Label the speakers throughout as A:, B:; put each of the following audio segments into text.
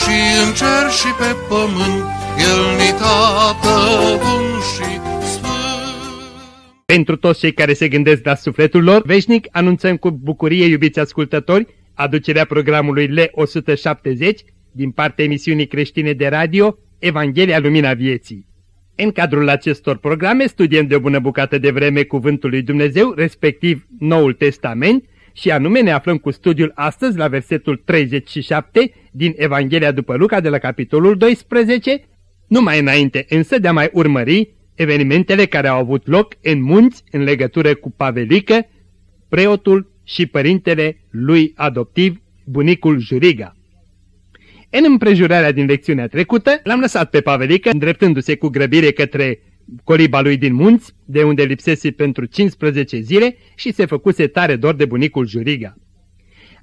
A: și în cer și pe pământ, El ni tată bun și
B: pentru toți cei care se gândesc la sufletul lor, veșnic anunțăm cu bucurie, iubiți ascultători, aducerea programului L170 din partea emisiunii creștine de radio Evanghelia Lumina Vieții. În cadrul acestor programe studiem de o bună bucată de vreme Cuvântul lui Dumnezeu, respectiv Noul Testament, și anume ne aflăm cu studiul astăzi la versetul 37 din Evanghelia după Luca de la capitolul 12, numai înainte însă de a mai urmări evenimentele care au avut loc în munți în legătură cu Pavelică, preotul și părintele lui adoptiv, bunicul Juriga. În împrejurarea din lecțiunea trecută, l-am lăsat pe Pavelică îndreptându-se cu grăbire către coliba lui din munți, de unde lipsese pentru 15 zile și se făcuse tare dor de bunicul Juriga.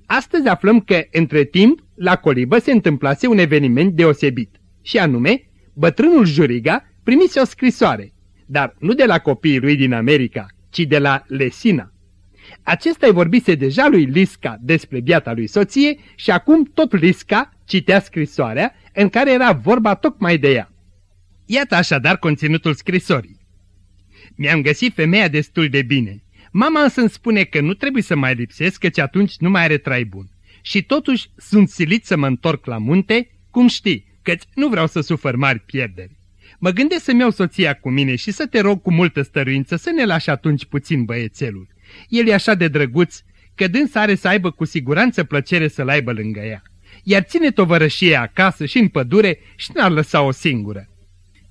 B: Astăzi aflăm că, între timp, la colibă se întâmplase un eveniment deosebit, și anume, bătrânul Juriga primise o scrisoare, dar nu de la copiii lui din America, ci de la Lesina. Acesta îi vorbise deja lui Lisca despre biata lui soție și acum tot Lisca citea scrisoarea în care era vorba tocmai de ea. Iată așadar conținutul scrisorii. Mi-am găsit femeia destul de bine. Mama însă îmi spune că nu trebuie să mai lipsesc, căci atunci nu mai are trai bun. Și totuși sunt silit să mă întorc la munte, cum știi, căci nu vreau să sufăr mari pierderi. Mă gândesc să-mi iau soția cu mine și să te rog cu multă stăruință să ne lași atunci puțin băiețelul. El e așa de drăguț că dânsa are să aibă cu siguranță plăcere să-l aibă lângă ea. Iar ține tovărășie acasă și în pădure și n-ar lăsa o singură.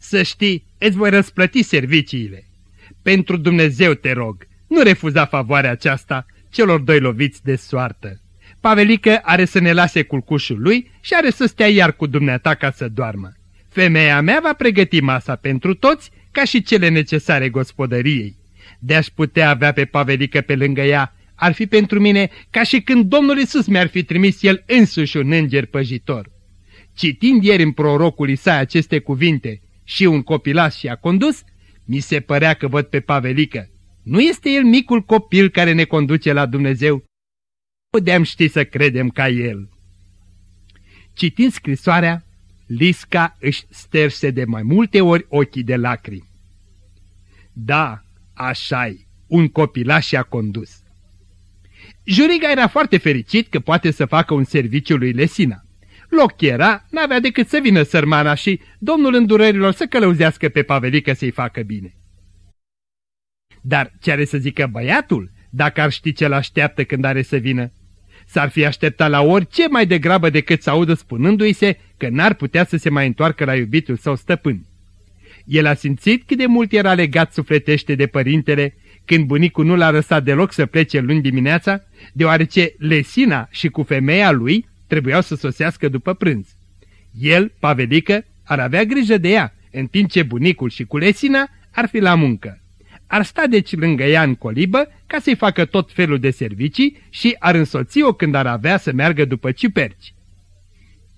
B: Să știi, îți voi răsplăti serviciile. Pentru Dumnezeu te rog, nu refuza favoarea aceasta celor doi loviți de soartă. Pavelică are să ne lase culcușul lui și are să stea iar cu dumneata ca să doarmă. Femeia mea va pregăti masa pentru toți, ca și cele necesare gospodăriei. De-aș putea avea pe Pavelică pe lângă ea, ar fi pentru mine ca și când Domnul Isus mi-ar fi trimis el însuși un înger păjitor. Citind ieri în prorocul Isaia aceste cuvinte, și un copilaș și-a condus, mi se părea că văd pe Pavelică. Nu este el micul copil care ne conduce la Dumnezeu? Puteam ști să credem ca el. Citind scrisoarea, Lisca își sterse de mai multe ori ochii de lacrimi. Da, așa-i, un copilaș și-a condus. Juriga era foarte fericit că poate să facă un serviciu lui Lesina. Loc era, n-avea decât să vină sărmana și domnul îndurărilor să călăuzească pe Pavelică să-i facă bine. Dar ce are să zică băiatul, dacă ar ști ce l-așteaptă când are să vină? S-ar fi așteptat la orice mai degrabă decât să audă spunându-i se că n-ar putea să se mai întoarcă la iubitul său stăpân. El a simțit cât de mult era legat sufletește de părintele când bunicul nu l-a lăsat deloc să plece luni dimineața, deoarece Lesina și cu femeia lui trebuiau să sosească după prânz. El, Pavelică, ar avea grijă de ea, în timp ce bunicul și cu Lesina ar fi la muncă. Ar sta deci lângă ea în colibă ca să-i facă tot felul de servicii și ar însoți-o când ar avea să meargă după ciuperci.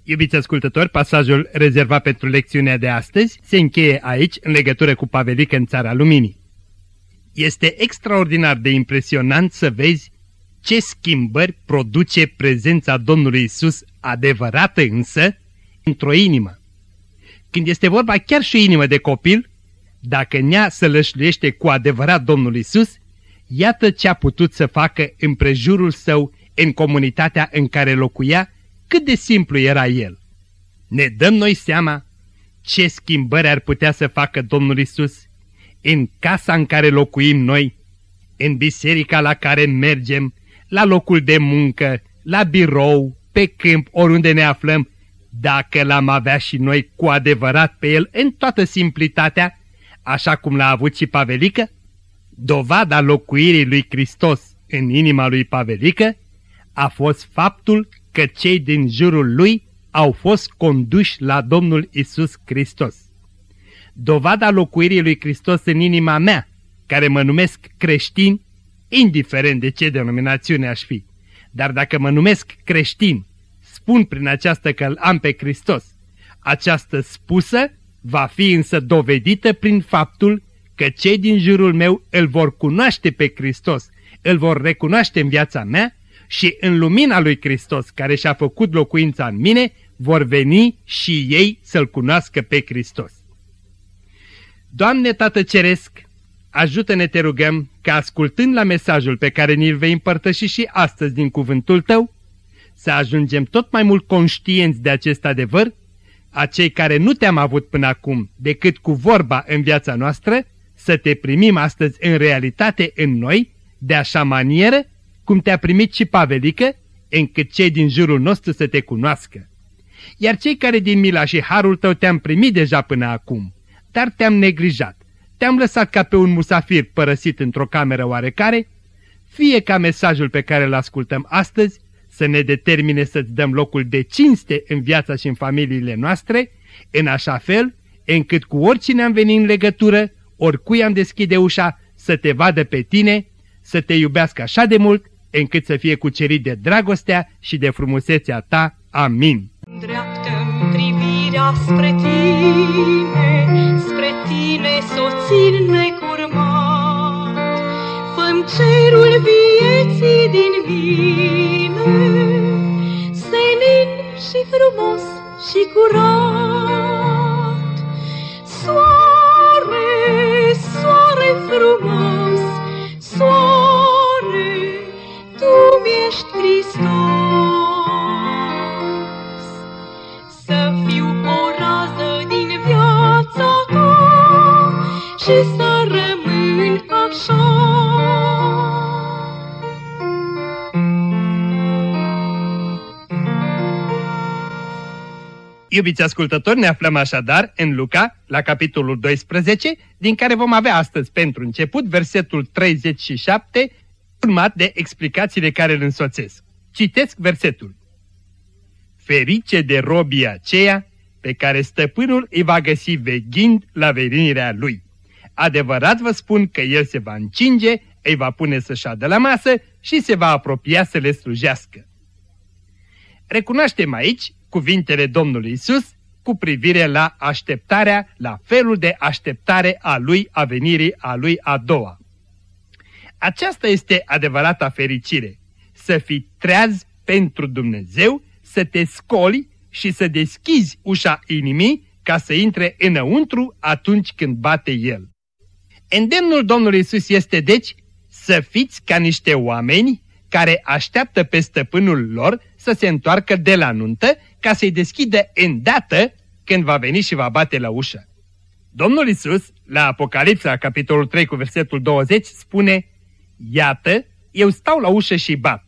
B: Iubiți ascultători, pasajul rezervat pentru lecțiunea de astăzi se încheie aici în legătură cu Pavelică în Țara Luminii. Este extraordinar de impresionant să vezi ce schimbări produce prezența Domnului Isus, adevărată însă, într-o inimă. Când este vorba chiar și o inimă de copil, dacă nea să lășluiește cu adevărat Domnul Isus, iată ce a putut să facă în prejurul său, în comunitatea în care locuia, cât de simplu era el. Ne dăm noi seama ce schimbări ar putea să facă Domnul Isus în casa în care locuim noi, în biserica la care mergem, la locul de muncă, la birou, pe câmp, oriunde ne aflăm, dacă l-am avea și noi cu adevărat pe el în toată simplitatea, așa cum l-a avut și Pavelică? Dovada locuirii lui Hristos în inima lui Pavelică a fost faptul că cei din jurul lui au fost conduși la Domnul Isus Hristos. Dovada locuirii lui Hristos în inima mea, care mă numesc creștin, indiferent de ce denominațiune aș fi, dar dacă mă numesc creștin, spun prin această că îl am pe Hristos. Această spusă va fi însă dovedită prin faptul că cei din jurul meu îl vor cunoaște pe Hristos, îl vor recunoaște în viața mea și în lumina lui Hristos care și-a făcut locuința în mine, vor veni și ei să-L cunoască pe Hristos. Doamne Tată Ceresc, ajută-ne te rugăm că ascultând la mesajul pe care ni-l vei împărtăși și astăzi din cuvântul Tău, să ajungem tot mai mult conștienți de acest adevăr, a cei care nu te-am avut până acum decât cu vorba în viața noastră, să te primim astăzi în realitate în noi, de așa manieră cum te-a primit și Pavelică, încât cei din jurul nostru să te cunoască. Iar cei care din mila și harul tău te-am primit deja până acum, dar te-am neglijat, te-am lăsat ca pe un musafir părăsit într-o cameră oarecare, fie ca mesajul pe care îl ascultăm astăzi să ne determine să-ți dăm locul de cinste în viața și în familiile noastre, în așa fel încât cu oricine am venit în legătură, oricui am deschide ușa, să te vadă pe tine, să te iubească așa de mult, încât să fie cucerit de dragostea și de frumusețea ta. Amin.
C: Dreaptă privirea spre tine, spre tine soțin necurmat. Făm cerul vieții din mine, senin și frumos și curat. Soare, soare frumos, soare, tu mi-ești Hristos. Și să rămân așa.
B: Iubiți ascultători, ne aflăm așadar în Luca, la capitolul 12, din care vom avea astăzi pentru început versetul 37, urmat de explicațiile care îl însoțesc. Citesc versetul. Ferice de robii aceea pe care stăpânul îi va găsi veghind la venirea lui. Adevărat vă spun că el se va încinge, îi va pune să șadă la masă și se va apropia să le slujească. Recunoaștem aici cuvintele Domnului Isus cu privire la așteptarea, la felul de așteptare a lui a venirii a lui a doua. Aceasta este adevărata fericire, să fii treaz pentru Dumnezeu, să te scoli și să deschizi ușa inimii ca să intre înăuntru atunci când bate El. Îndemnul Domnului Isus este deci să fiți ca niște oameni care așteaptă pe stăpânul lor să se întoarcă de la nuntă ca să-i deschidă îndată când va veni și va bate la ușă. Domnul Isus, la Apocalipsa, capitolul 3 cu versetul 20, spune Iată, eu stau la ușă și bat.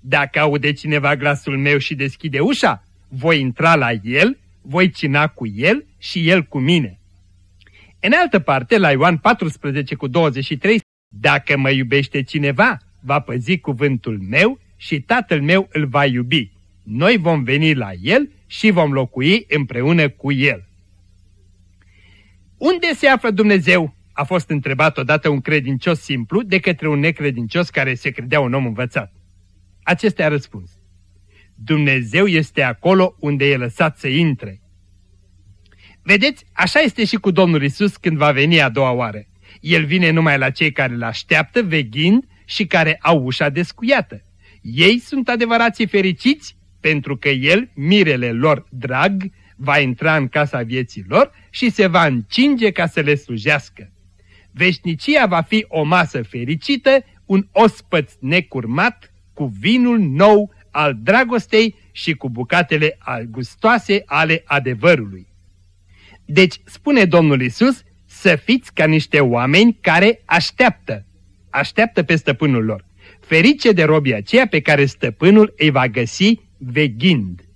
B: Dacă aude cineva glasul meu și deschide ușa, voi intra la el, voi cina cu el și el cu mine. În altă parte, la Ioan 14 cu 23, Dacă mă iubește cineva, va păzi cuvântul meu și tatăl meu îl va iubi. Noi vom veni la el și vom locui împreună cu el. Unde se află Dumnezeu? A fost întrebat odată un credincios simplu de către un necredincios care se credea un om învățat. Acesta a răspuns. Dumnezeu este acolo unde e lăsat să intre. Vedeți, așa este și cu Domnul Isus când va veni a doua oară. El vine numai la cei care îl așteaptă, veghind și care au ușa descuiată. Ei sunt adevărații fericiți pentru că El, mirele lor drag, va intra în casa vieții lor și se va încinge ca să le slujească. Veșnicia va fi o masă fericită, un ospăț necurmat, cu vinul nou al dragostei și cu bucatele gustoase ale adevărului. Deci, spune Domnul Isus, să fiți ca niște oameni care așteaptă, așteaptă pe stăpânul lor. Ferice de robii aceea pe care stăpânul îi va găsi veghind.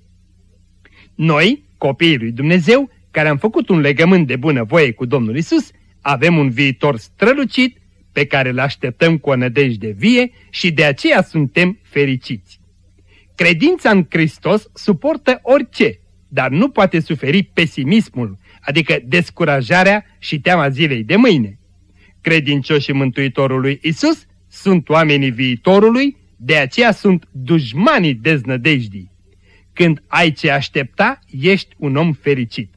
B: Noi, copiii lui Dumnezeu, care am făcut un legământ de bună voie cu Domnul Isus, avem un viitor strălucit pe care îl așteptăm cu o nădejde vie și de aceea suntem fericiți. Credința în Hristos suportă orice, dar nu poate suferi pesimismul, adică descurajarea și teama zilei de mâine. Credincioșii Mântuitorului Isus sunt oamenii viitorului, de aceea sunt dușmanii deznădejdii. Când ai ce aștepta, ești un om fericit.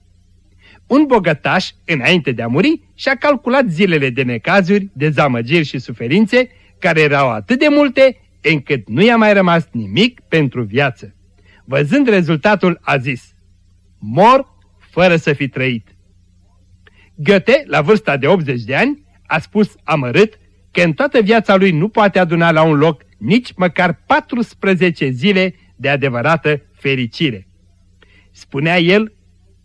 B: Un bogătaș, înainte de a muri, și-a calculat zilele de necazuri, dezamăgiri și suferințe, care erau atât de multe, încât nu i-a mai rămas nimic pentru viață. Văzând rezultatul, a zis, mor fără să fi trăit. Goethe, la vârsta de 80 de ani, a spus amărât că în toată viața lui nu poate aduna la un loc nici măcar 14 zile de adevărată fericire. Spunea el,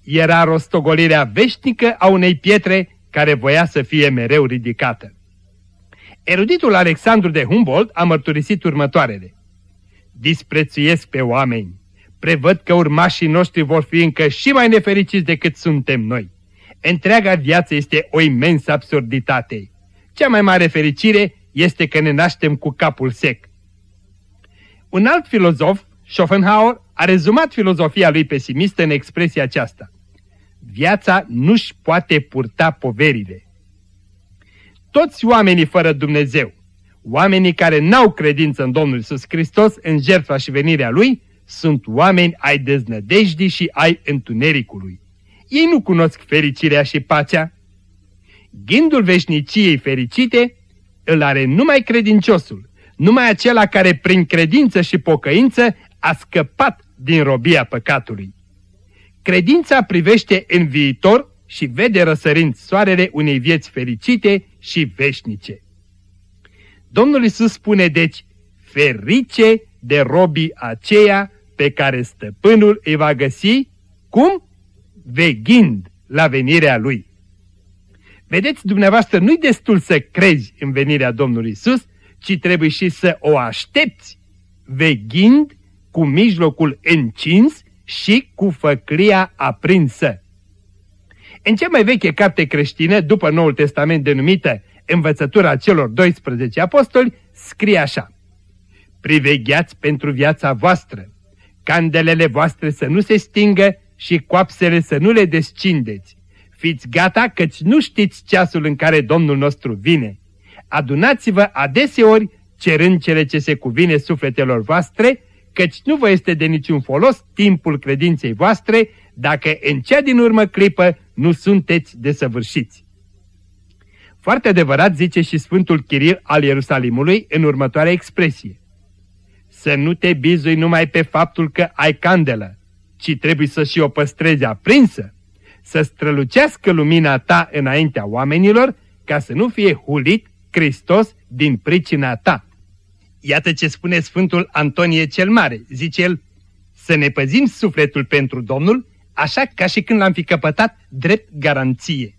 B: era rostogolirea veșnică a unei pietre care voia să fie mereu ridicată. Eruditul Alexandru de Humboldt a mărturisit următoarele. Disprețuiesc pe oameni, prevăd că urmașii noștri vor fi încă și mai nefericiți decât suntem noi. Întreaga viață este o imensă absurditate. Cea mai mare fericire este că ne naștem cu capul sec. Un alt filozof, Schopenhauer, a rezumat filozofia lui pesimistă în expresia aceasta. Viața nu-și poate purta poverile. Toți oamenii fără Dumnezeu, oamenii care n-au credință în Domnul Iisus Hristos, în jertfa și venirea Lui, sunt oameni ai deznădejdii și ai întunericului. Ei nu cunosc fericirea și pacea. Gândul veșniciei fericite îl are numai credinciosul, numai acela care prin credință și pocăință a scăpat din robia păcatului. Credința privește în viitor și vede răsărind soarele unei vieți fericite și veșnice. Domnul Isus spune deci, ferice de robii aceia pe care stăpânul îi va găsi, cum? Veghind la venirea lui. Vedeți, dumneavoastră, nu-i destul să crezi în venirea Domnului Isus, ci trebuie și să o aștepți, veghind cu mijlocul încins și cu făclia aprinsă. În cea mai veche carte creștină, după Noul Testament denumită Învățătura celor 12 apostoli, scrie așa. Privegheați pentru viața voastră, candelele voastre să nu se stingă și coapsele să nu le descindeți. Fiți gata căci nu știți ceasul în care Domnul nostru vine. Adunați-vă adeseori cerând cele ce se cuvine sufletelor voastre, căci nu vă este de niciun folos timpul credinței voastre, dacă în cea din urmă clipă nu sunteți desăvârșiți. Foarte adevărat zice și Sfântul Chiril al Ierusalimului în următoarea expresie. Să nu te bizui numai pe faptul că ai candelă, ci trebuie să și o păstrezi aprinsă, să strălucească lumina ta înaintea oamenilor, ca să nu fie hulit Hristos din pricina ta. Iată ce spune Sfântul Antonie cel Mare, zice el, să ne păzim sufletul pentru Domnul, așa ca și când l-am fi căpătat drept garanție.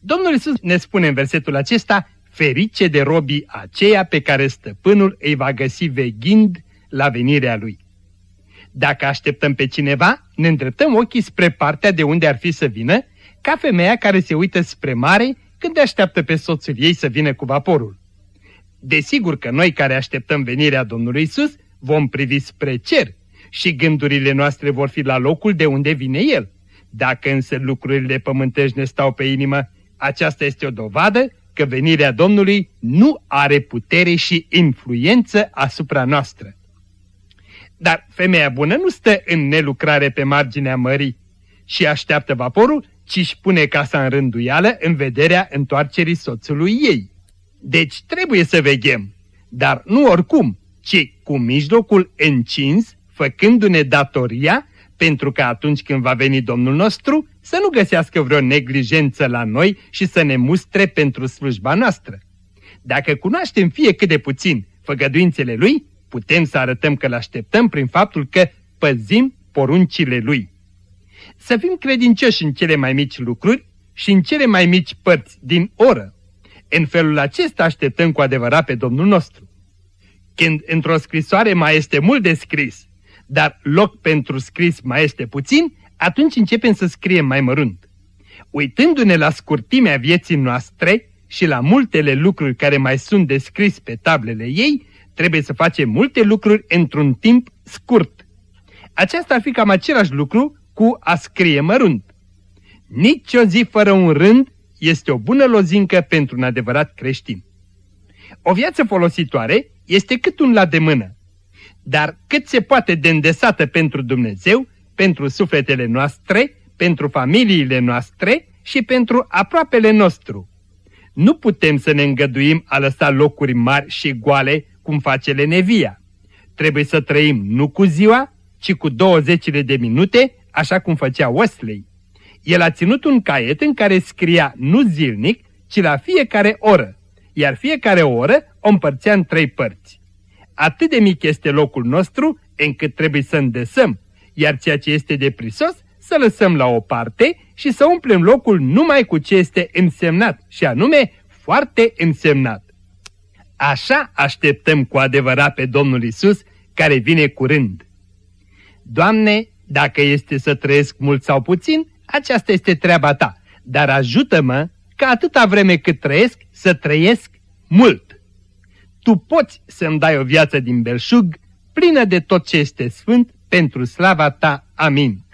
B: Domnul Iisus ne spune în versetul acesta, ferice de robii aceea pe care stăpânul îi va găsi veghind la venirea lui. Dacă așteptăm pe cineva, ne îndreptăm ochii spre partea de unde ar fi să vină, ca femeia care se uită spre mare când așteaptă pe soțul ei să vină cu vaporul. Desigur că noi care așteptăm venirea Domnului Isus vom privi spre cer și gândurile noastre vor fi la locul de unde vine El. Dacă însă lucrurile pământești ne stau pe inimă, aceasta este o dovadă că venirea Domnului nu are putere și influență asupra noastră. Dar femeia bună nu stă în nelucrare pe marginea mării și așteaptă vaporul, ci își pune casa în rânduială în vederea întoarcerii soțului ei. Deci trebuie să veghem, dar nu oricum, ci cu mijlocul încins, făcându-ne datoria, pentru că atunci când va veni Domnul nostru, să nu găsească vreo neglijență la noi și să ne mustre pentru slujba noastră. Dacă cunoaștem fie cât de puțin făgăduințele Lui, putem să arătăm că îl așteptăm prin faptul că păzim poruncile Lui. Să fim credincioși în cele mai mici lucruri și în cele mai mici părți din oră. În felul acesta așteptăm cu adevărat pe Domnul nostru. Când într-o scrisoare mai este mult de scris, dar loc pentru scris mai este puțin, atunci începem să scriem mai mărunt. Uitându-ne la scurtimea vieții noastre și la multele lucruri care mai sunt descris pe tablele ei, trebuie să facem multe lucruri într-un timp scurt. Aceasta ar fi cam același lucru cu a scrie mărunt. Nici o zi fără un rând este o bună lozincă pentru un adevărat creștin. O viață folositoare este cât un la de mână, dar cât se poate de îndesată pentru Dumnezeu, pentru sufletele noastre, pentru familiile noastre și pentru aproapele nostru. Nu putem să ne îngăduim a lăsa locuri mari și goale cum face Lenevia. Trebuie să trăim nu cu ziua, ci cu două zecile de minute, așa cum făcea Wesley. El a ținut un caiet în care scria nu zilnic, ci la fiecare oră, iar fiecare oră o împărțea în trei părți. Atât de mic este locul nostru, încât trebuie să îndesăm, iar ceea ce este de prisos să lăsăm la o parte și să umplem locul numai cu ce este însemnat, și anume foarte însemnat. Așa așteptăm cu adevărat pe Domnul Isus, care vine curând. Doamne, dacă este să trăiesc mult sau puțin, aceasta este treaba ta, dar ajută-mă ca atâta vreme cât trăiesc să trăiesc mult. Tu poți să-mi dai o viață din belșug, plină de tot ce este sfânt, pentru slava ta. Amin.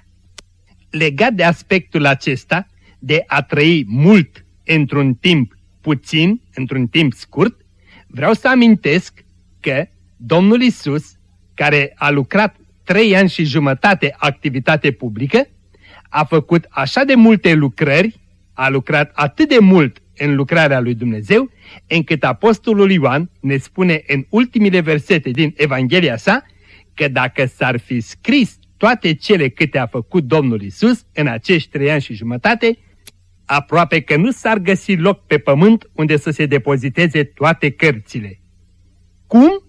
B: Legat de aspectul acesta, de a trăi mult într-un timp puțin, într-un timp scurt, vreau să amintesc că Domnul Isus, care a lucrat trei ani și jumătate activitate publică, a făcut așa de multe lucrări, a lucrat atât de mult în lucrarea lui Dumnezeu, încât apostolul Ioan ne spune în ultimile versete din Evanghelia sa, că dacă s-ar fi scris toate cele câte a făcut Domnul Isus în acești trei ani și jumătate, aproape că nu s-ar găsi loc pe pământ unde să se depoziteze toate cărțile. Cum?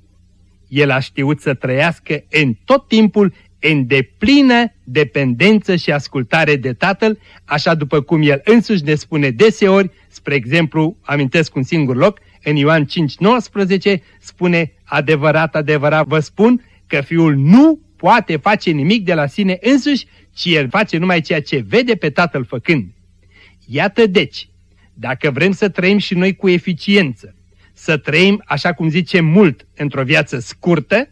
B: El a știut să trăiască în tot timpul în deplină dependență și ascultare de Tatăl, așa după cum El însuși ne spune deseori, spre exemplu, amintesc un singur loc, în Ioan 5,19 spune, adevărat, adevărat vă spun, că Fiul nu poate face nimic de la sine însuși, ci El face numai ceea ce vede pe Tatăl făcând. Iată deci, dacă vrem să trăim și noi cu eficiență, să trăim, așa cum zice mult, într-o viață scurtă,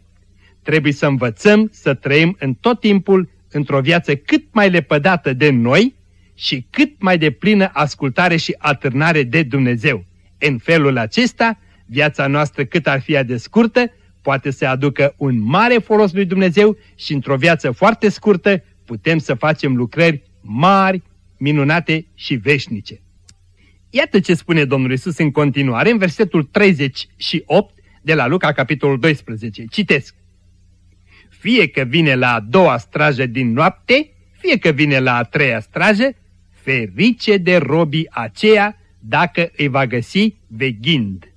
B: trebuie să învățăm să trăim în tot timpul într-o viață cât mai lepădată de noi și cât mai de plină ascultare și atârnare de Dumnezeu. În felul acesta, viața noastră cât ar fi de scurtă, poate să aducă un mare folos lui Dumnezeu și într-o viață foarte scurtă putem să facem lucrări mari, minunate și veșnice. Iată ce spune Domnul Isus în continuare în versetul 38 de la Luca, capitolul 12. Citesc. Fie că vine la a doua strajă din noapte, fie că vine la a treia strajă, ferice de robii aceea dacă îi va găsi veghind.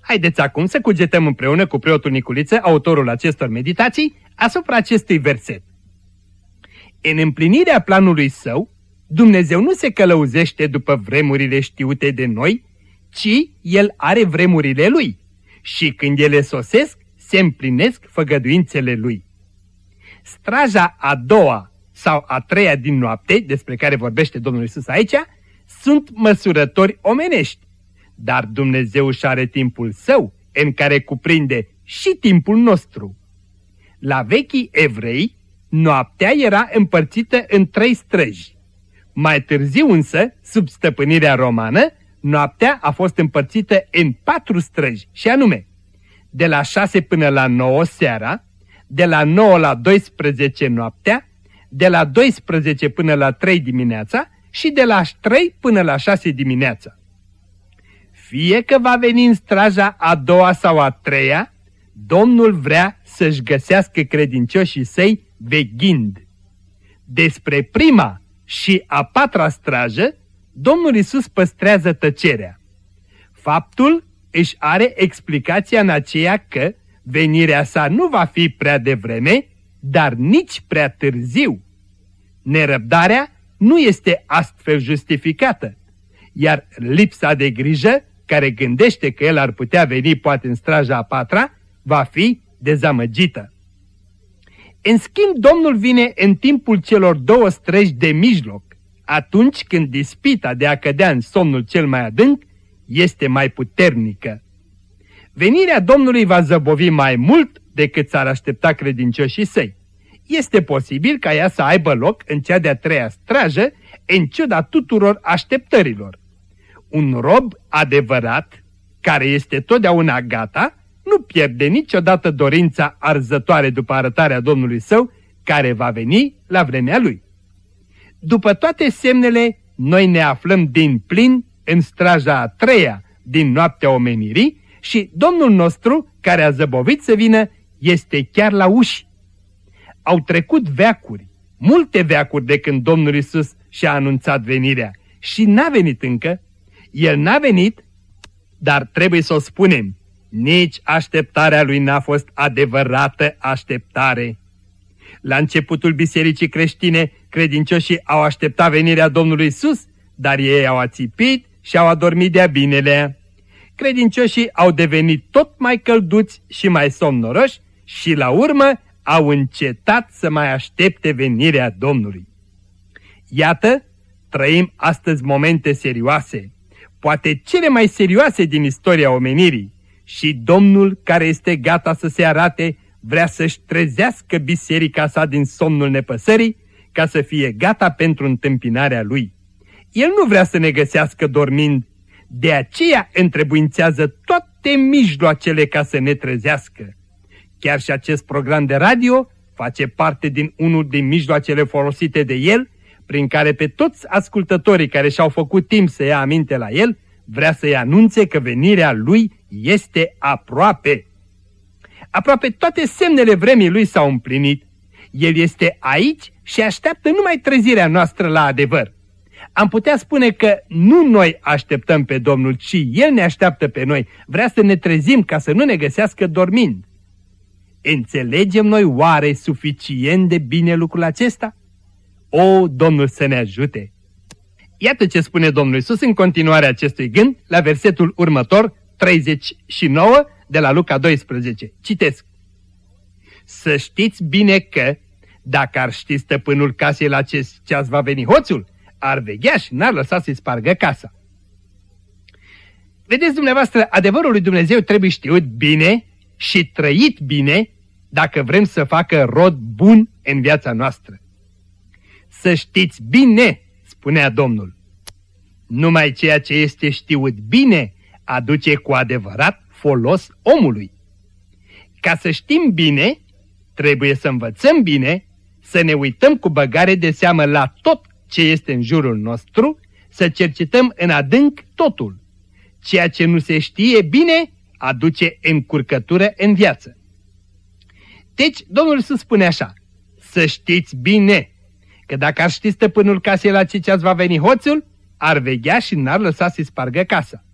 B: Haideți acum să cugetăm împreună cu preotul Niculiță, autorul acestor meditații, asupra acestui verset. În împlinirea planului său, Dumnezeu nu se călăuzește după vremurile știute de noi, ci El are vremurile Lui. Și când ele sosesc, se împlinesc făgăduințele Lui. Straja a doua sau a treia din noapte, despre care vorbește Domnul Isus aici, sunt măsurători omenești. Dar Dumnezeu își are timpul său, în care cuprinde și timpul nostru. La vechii evrei, noaptea era împărțită în trei străji. Mai târziu însă, sub stăpânirea romană, noaptea a fost împărțită în patru străji, și anume, de la 6 până la 9 seara, de la 9 la 12 noaptea, de la 12 până la 3 dimineața și de la 3 până la 6 dimineața. Fie că va veni în straja a doua sau a treia, Domnul vrea să-și găsească credincioșii săi veghind. Despre prima și a patra strajă, Domnul Isus păstrează tăcerea. Faptul își are explicația în aceea că venirea sa nu va fi prea devreme, dar nici prea târziu. Nerăbdarea nu este astfel justificată, iar lipsa de grijă, care gândește că el ar putea veni poate în straja a patra, va fi dezamăgită. În schimb, Domnul vine în timpul celor două străji de mijloc, atunci când dispita de a cădea în somnul cel mai adânc este mai puternică. Venirea Domnului va zăbovi mai mult decât s-ar aștepta credincioșii săi, este posibil ca ea să aibă loc în cea de-a treia strajă, în ciuda tuturor așteptărilor. Un rob adevărat, care este totdeauna gata, nu pierde niciodată dorința arzătoare după arătarea Domnului său, care va veni la vremea lui. După toate semnele, noi ne aflăm din plin în straja a treia din noaptea omenirii și Domnul nostru, care a zăbovit să vină, este chiar la uși. Au trecut veacuri, multe veacuri de când Domnul Isus și-a anunțat venirea și n-a venit încă. El n-a venit, dar trebuie să o spunem, nici așteptarea lui n-a fost adevărată așteptare. La începutul bisericii creștine, credincioșii au așteptat venirea Domnului Isus, dar ei au ațipit și au adormit de-a binele. Credincioșii au devenit tot mai călduți și mai somnoroși și la urmă au încetat să mai aștepte venirea Domnului. Iată, trăim astăzi momente serioase, poate cele mai serioase din istoria omenirii, și Domnul care este gata să se arate vrea să-și trezească biserica sa din somnul nepăsării ca să fie gata pentru întâmpinarea lui. El nu vrea să ne găsească dormind, de aceea întrebuințează toate mijloacele ca să ne trezească. Chiar și acest program de radio face parte din unul din mijloacele folosite de el, prin care pe toți ascultătorii care și-au făcut timp să ia aminte la el, vrea să-i anunțe că venirea lui este aproape. Aproape toate semnele vremii lui s-au împlinit. El este aici și așteaptă numai trezirea noastră la adevăr. Am putea spune că nu noi așteptăm pe Domnul, ci El ne așteaptă pe noi. Vrea să ne trezim ca să nu ne găsească dormind. Înțelegem noi oare suficient de bine lucrul acesta? O, Domnul să ne ajute! Iată ce spune Domnul Isus în continuarea acestui gând la versetul următor, 39 de la Luca 12. Citesc. Să știți bine că, dacă ar ști stăpânul casei la ce ceas va veni hoțul, ar veghea și n-ar lăsa să-i spargă casa. Vedeți dumneavoastră, adevărul lui Dumnezeu trebuie știut bine și trăit bine dacă vrem să facă rod bun în viața noastră. Să știți bine, spunea Domnul. Numai ceea ce este știut bine aduce cu adevărat folos omului. Ca să știm bine, trebuie să învățăm bine, să ne uităm cu băgare de seamă la tot ce este în jurul nostru, să cercetăm în adânc totul. Ceea ce nu se știe bine aduce încurcătură în viață. Deci, Domnul să spune așa, să știți bine că dacă ar ști stăpânul casei la ce ceas va veni hoțul, ar veghea și n-ar lăsa să spargă casa.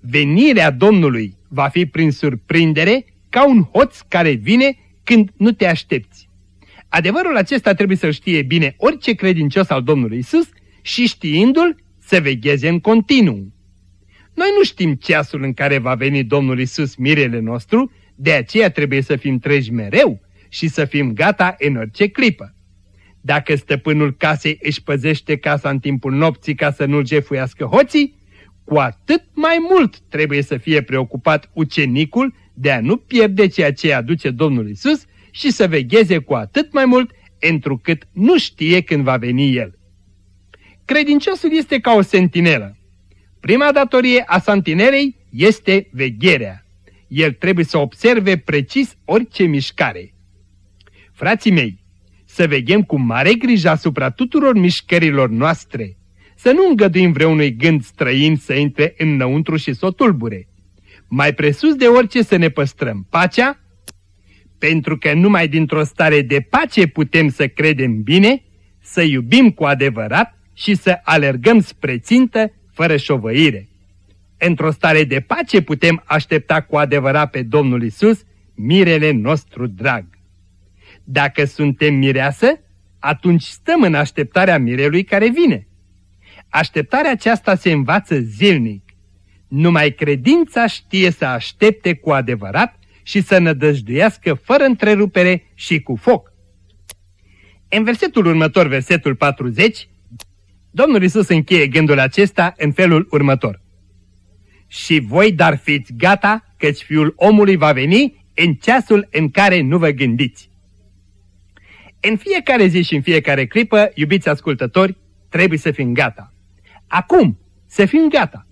B: Venirea Domnului va fi prin surprindere ca un hoț care vine când nu te aștepți. Adevărul acesta trebuie să știe bine orice credincios al Domnului Isus și știindu-l să vegheze în continuu. Noi nu știm ceasul în care va veni Domnul Isus mirele nostru, de aceea trebuie să fim treji mereu și să fim gata în orice clipă. Dacă stăpânul casei își păzește casa în timpul nopții ca să nu-l jefuiască hoții, cu atât mai mult trebuie să fie preocupat ucenicul de a nu pierde ceea ce aduce Domnul Isus și să vegheze cu atât mai mult, întrucât nu știe când va veni El. Credinciosul este ca o sentinelă. Prima datorie a sentinelei este vegherea. El trebuie să observe precis orice mișcare. Frații mei, să veghem cu mare grijă asupra tuturor mișcărilor noastre, să nu îngăduim vreunui gând străin să intre înăuntru și să o tulbure. Mai presus de orice să ne păstrăm pacea, pentru că numai dintr-o stare de pace putem să credem bine, să iubim cu adevărat și să alergăm spre țintă fără șovăire. Într-o stare de pace putem aștepta cu adevărat pe Domnul Isus, mirele nostru drag. Dacă suntem mireasă, atunci stăm în așteptarea mirelui care vine. Așteptarea aceasta se învață zilnic. Numai credința știe să aștepte cu adevărat și să nădăjduiască fără întrerupere și cu foc. În versetul următor, versetul 40, Domnul Isus încheie gândul acesta în felul următor. Și voi dar fiți gata, căci Fiul omului va veni în ceasul în care nu vă gândiți. În fiecare zi și în fiecare clipă, iubiți ascultători, trebuie să fim gata. Acum, să fim gata.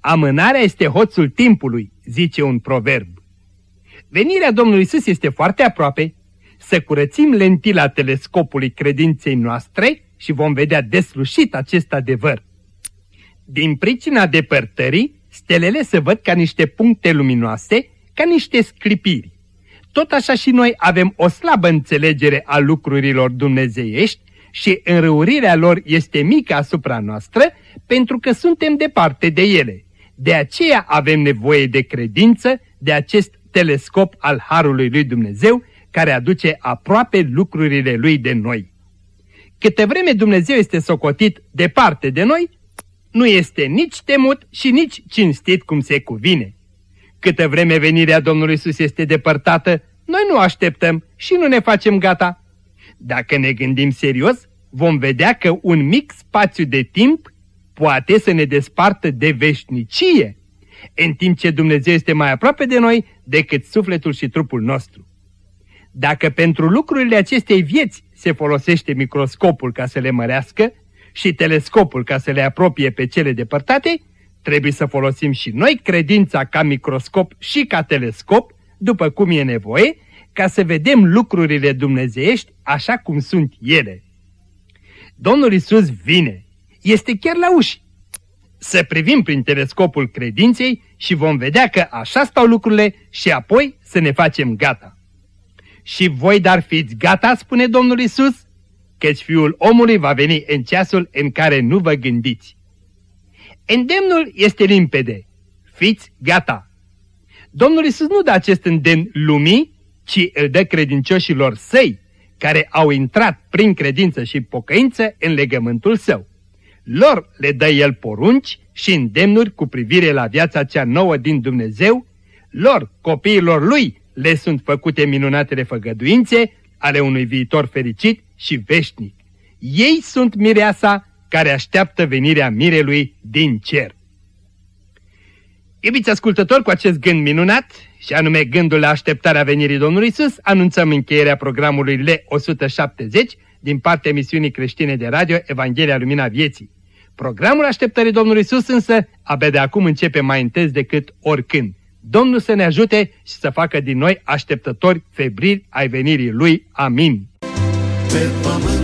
B: Amânarea este hoțul timpului, zice un proverb. Venirea Domnului Isus este foarte aproape, să curățim lentila telescopului credinței noastre și vom vedea deslușit acest adevăr. Din pricina depărtării, stelele se văd ca niște puncte luminoase, ca niște sclipiri. Tot așa și noi avem o slabă înțelegere a lucrurilor dumnezeiești și înrăurirea lor este mică asupra noastră pentru că suntem departe de ele. De aceea avem nevoie de credință, de acest telescop al Harului lui Dumnezeu, care aduce aproape lucrurile lui de noi. Câte vreme Dumnezeu este socotit departe de noi, nu este nici temut și nici cinstit cum se cuvine. Câte vreme venirea Domnului Isus este depărtată, noi nu așteptăm și nu ne facem gata. Dacă ne gândim serios, vom vedea că un mic spațiu de timp poate să ne despartă de veșnicie, în timp ce Dumnezeu este mai aproape de noi decât sufletul și trupul nostru. Dacă pentru lucrurile acestei vieți se folosește microscopul ca să le mărească și telescopul ca să le apropie pe cele depărtate, trebuie să folosim și noi credința ca microscop și ca telescop, după cum e nevoie, ca să vedem lucrurile dumnezeiești așa cum sunt ele. Domnul Isus vine, este chiar la uși. Să privim prin telescopul credinței și vom vedea că așa stau lucrurile și apoi să ne facem gata. Și voi dar fiți gata, spune Domnul Isus, căci Fiul omului va veni în ceasul în care nu vă gândiți. Îndemnul este limpede. Fiți gata. Domnul Isus nu dă acest îndemn lumii, ci îl dă credincioșilor săi, care au intrat prin credință și pocăință în legământul său. Lor le dă el porunci și îndemnuri cu privire la viața cea nouă din Dumnezeu, lor, copiilor lui, le sunt făcute minunatele făgăduințe ale unui viitor fericit și veșnic. Ei sunt mireasa care așteaptă venirea mirelui din cer. Iubiți ascultători, cu acest gând minunat, și anume gândul la așteptarea venirii Domnului Isus, anunțăm încheierea programului L170 din partea emisiunii creștine de radio Evanghelia Lumina Vieții. Programul așteptării Domnului Isus însă abia de acum începe mai întâi decât oricând. Domnul să ne ajute și să facă din noi așteptători febrili ai venirii Lui. Amin. Pe pământ